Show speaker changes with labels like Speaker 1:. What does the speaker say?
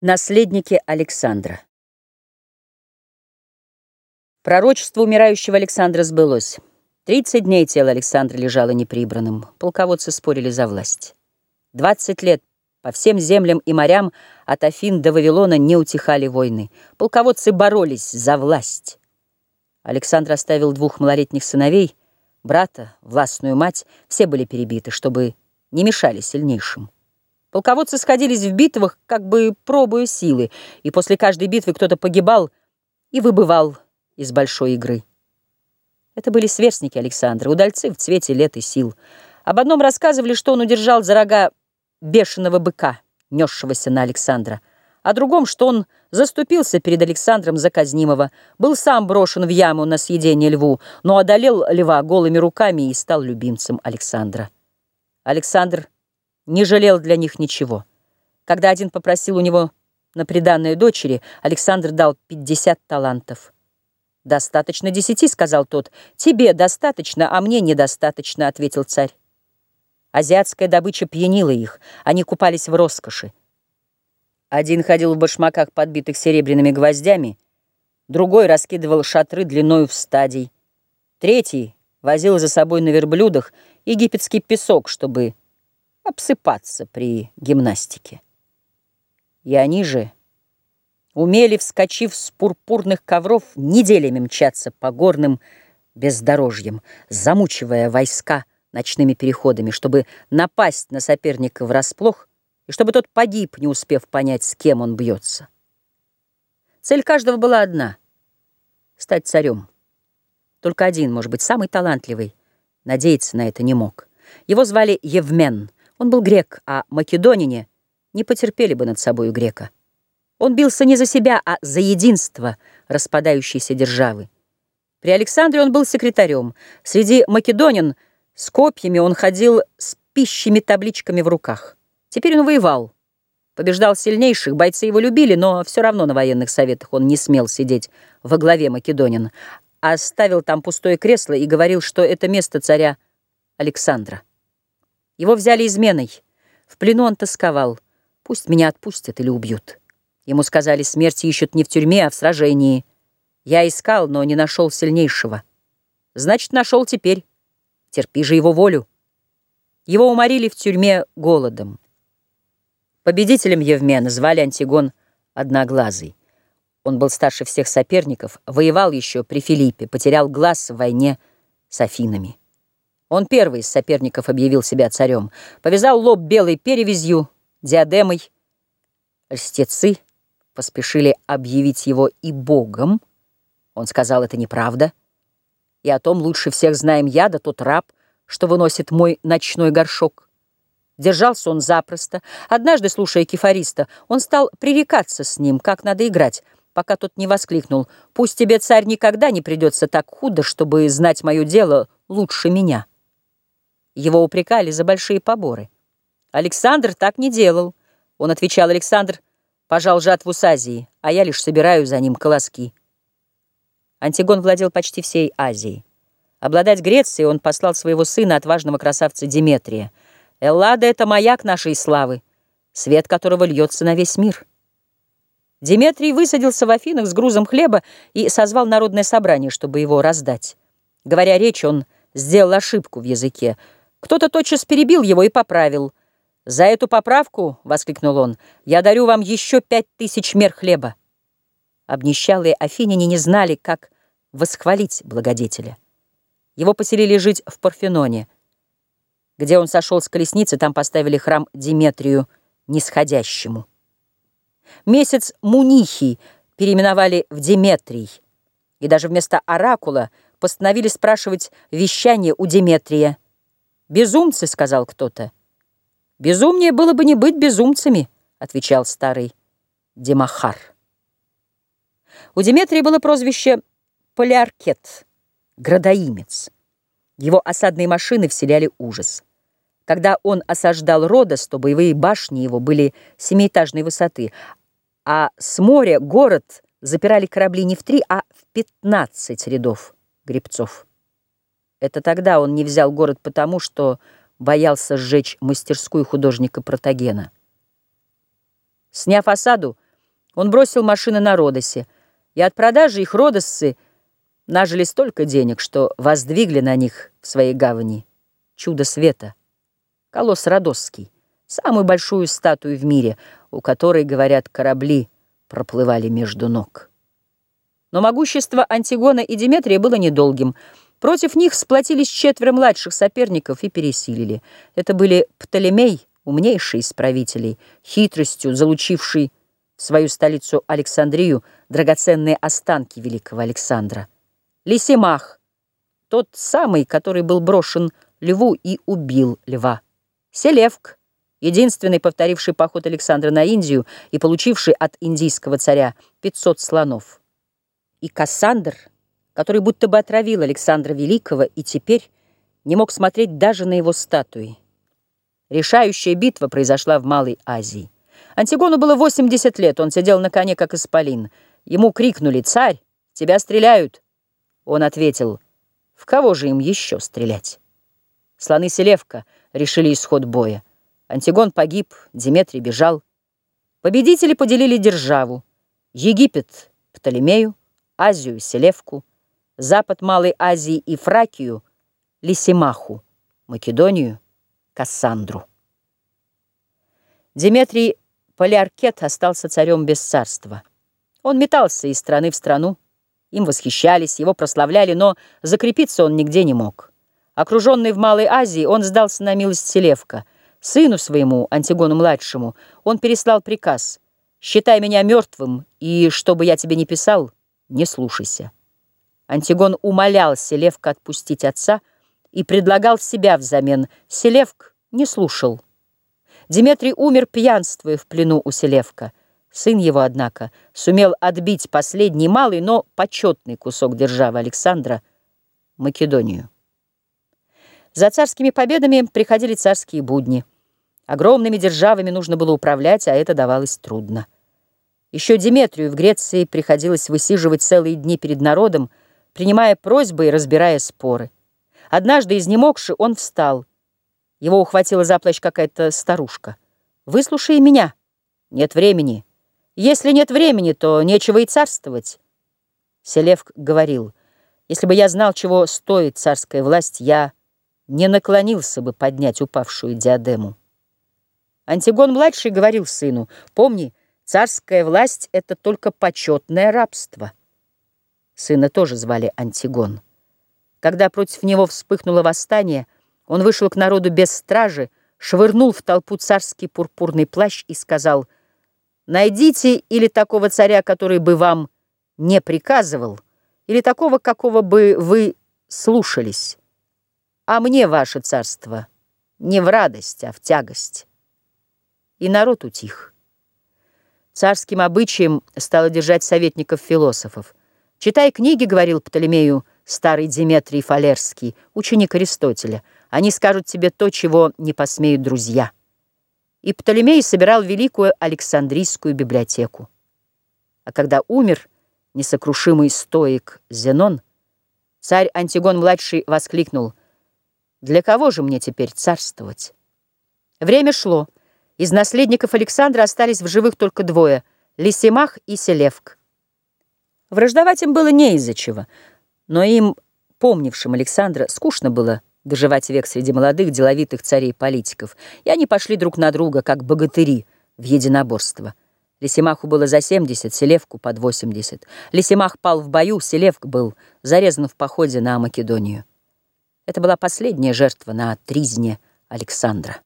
Speaker 1: Наследники Александра Пророчество умирающего Александра сбылось. Тридцать дней тело Александра лежало неприбранным. Полководцы спорили за власть. Двадцать лет по всем землям и морям от Афин до Вавилона не утихали войны. Полководцы боролись за власть. Александр оставил двух малолетних сыновей, брата, властную мать. Все были перебиты, чтобы не мешали сильнейшим. Полководцы сходились в битвах, как бы пробуя силы, и после каждой битвы кто-то погибал и выбывал из большой игры. Это были сверстники Александра, удальцы в цвете лет и сил. Об одном рассказывали, что он удержал за рога бешеного быка, несшегося на Александра, о другом, что он заступился перед Александром за казнимого, был сам брошен в яму на съедение льву, но одолел льва голыми руками и стал любимцем Александра. Александр не жалел для них ничего. Когда один попросил у него на приданное дочери, Александр дал 50 талантов. «Достаточно десяти», — сказал тот. «Тебе достаточно, а мне недостаточно», — ответил царь. Азиатская добыча пьянила их, они купались в роскоши. Один ходил в башмаках, подбитых серебряными гвоздями, другой раскидывал шатры длиною в стадий, третий возил за собой на верблюдах египетский песок, чтобы обсыпаться при гимнастике. И они же умели, вскочив с пурпурных ковров, неделями мчаться по горным бездорожьям, замучивая войска ночными переходами, чтобы напасть на соперника врасплох и чтобы тот погиб, не успев понять, с кем он бьется. Цель каждого была одна — стать царем. Только один, может быть, самый талантливый, надеяться на это не мог. Его звали Евмен — он был грек, а македонине не потерпели бы над собою грека. Он бился не за себя, а за единство распадающейся державы. При Александре он был секретарем. Среди македонин с копьями он ходил с пищими табличками в руках. Теперь он воевал. Побеждал сильнейших, бойцы его любили, но все равно на военных советах он не смел сидеть во главе македонин, а оставил там пустое кресло и говорил, что это место царя Александра. Его взяли изменой. В плену он тосковал. Пусть меня отпустят или убьют. Ему сказали, смерти ищут не в тюрьме, а в сражении. Я искал, но не нашел сильнейшего. Значит, нашел теперь. Терпи же его волю. Его уморили в тюрьме голодом. Победителем Евмена звали Антигон Одноглазый. Он был старше всех соперников, воевал еще при Филиппе, потерял глаз в войне с Афинами. Он первый из соперников объявил себя царем, повязал лоб белой перевязью, диадемой. Льстецы поспешили объявить его и богом. Он сказал, это неправда. И о том лучше всех знаем я, да тот раб, что выносит мой ночной горшок. Держался он запросто. Однажды, слушая кефариста, он стал пререкаться с ним, как надо играть, пока тот не воскликнул. «Пусть тебе, царь, никогда не придется так худо, чтобы знать мое дело лучше меня». Его упрекали за большие поборы. Александр так не делал. Он отвечал, Александр пожал жатву с Азии, а я лишь собираю за ним колоски. Антигон владел почти всей Азией. Обладать Грецией он послал своего сына, отважного красавца Диметрия. Эллада — это маяк нашей славы, свет которого льется на весь мир. Диметрий высадился в Афинах с грузом хлеба и созвал народное собрание, чтобы его раздать. Говоря речь, он сделал ошибку в языке — кто-то тотчас перебил его и поправил. «За эту поправку, — воскликнул он, — я дарю вам еще пять тысяч мер хлеба». Обнищалые афиняне не знали, как восхвалить благодетеля. Его поселили жить в Парфеноне. Где он сошел с колесницы, там поставили храм Диметрию нисходящему. Месяц Мунихий переименовали в Диметрий, и даже вместо оракула постановили спрашивать вещание у Диметрия — «Безумцы», — сказал кто-то. «Безумнее было бы не быть безумцами», — отвечал старый Демахар. У Деметрия было прозвище Поляркет, градоимец. Его осадные машины вселяли ужас. Когда он осаждал Родос, то боевые башни его были семиэтажной высоты, а с моря город запирали корабли не в три, а в пятнадцать рядов гребцов. Это тогда он не взял город потому, что боялся сжечь мастерскую художника Протагена. Сняв осаду, Он бросил машины на Родосе, и от продажи их родосцы нажили столько денег, что воздвигли на них в своей гавани чудо света. Колосс Родосский, самую большую статую в мире, у которой, говорят, корабли проплывали между ног. Но могущество Антигона и Деметрия было недолгим. Против них сплотились четверо младших соперников и пересилили. Это были Птолемей, умнейший из правителей, хитростью залучивший в свою столицу Александрию драгоценные останки великого Александра. Лисимах, тот самый, который был брошен льву и убил льва. Селевк, единственный повторивший поход Александра на Индию и получивший от индийского царя 500 слонов и Кассандр, который будто бы отравил Александра Великого и теперь не мог смотреть даже на его статуи. Решающая битва произошла в Малой Азии. Антигону было 80 лет, он сидел на коне, как исполин. Ему крикнули «Царь, тебя стреляют!» Он ответил «В кого же им еще стрелять?» Слоны Селевка решили исход боя. Антигон погиб, Диметрий бежал. Победители поделили державу. Египет — Птолемею, Азию, Селевку, запад Малой Азии и Фракию, Лисимаху, Македонию, Кассандру. Диметрий Полиаркет остался царем без царства. Он метался из страны в страну, им восхищались, его прославляли, но закрепиться он нигде не мог. Окруженный в Малой Азии, он сдался на милость Селевка. Сыну своему, Антигону-младшему, он переслал приказ «Считай меня мертвым, и, чтобы я тебе не писал, не слушайся. Антигон умолял Селевка отпустить отца и предлагал себя взамен. Селевк не слушал. Диметрий умер пьянствуя в плену у Селевка. Сын его, однако, сумел отбить последний малый, но почетный кусок державы Александра — Македонию. За царскими победами приходили царские будни. Огромными державами нужно было управлять, а это давалось трудно. Еще Диметрию в Греции приходилось высиживать целые дни перед народом, принимая просьбы и разбирая споры. Однажды, изнемогши, он встал. Его ухватила за плащ какая-то старушка. «Выслушай меня. Нет времени. Если нет времени, то нечего и царствовать». Селевк говорил, «Если бы я знал, чего стоит царская власть, я не наклонился бы поднять упавшую диадему». Антигон-младший говорил сыну, «Помни, Царская власть — это только почетное рабство. Сына тоже звали Антигон. Когда против него вспыхнуло восстание, он вышел к народу без стражи, швырнул в толпу царский пурпурный плащ и сказал, «Найдите или такого царя, который бы вам не приказывал, или такого, какого бы вы слушались, а мне ваше царство не в радость, а в тягость». И народ утих. Царским обычаем стало держать советников-философов. «Читай книги», — говорил Птолемею старый Диметрий Фалерский, ученик Аристотеля. «Они скажут тебе то, чего не посмеют друзья». И Птолемей собирал великую Александрийскую библиотеку. А когда умер несокрушимый стоик Зенон, царь Антигон-младший воскликнул «Для кого же мне теперь царствовать?» Время шло. Из наследников Александра остались в живых только двое — Лисимах и Селевк. Враждовать им было не из-за чего, но им, помнившим Александра, скучно было доживать век среди молодых деловитых царей-политиков, и они пошли друг на друга, как богатыри, в единоборство. Лисимаху было за 70, Селевку под 80. Лисимах пал в бою, Селевк был зарезан в походе на Македонию. Это была последняя жертва на тризне Александра.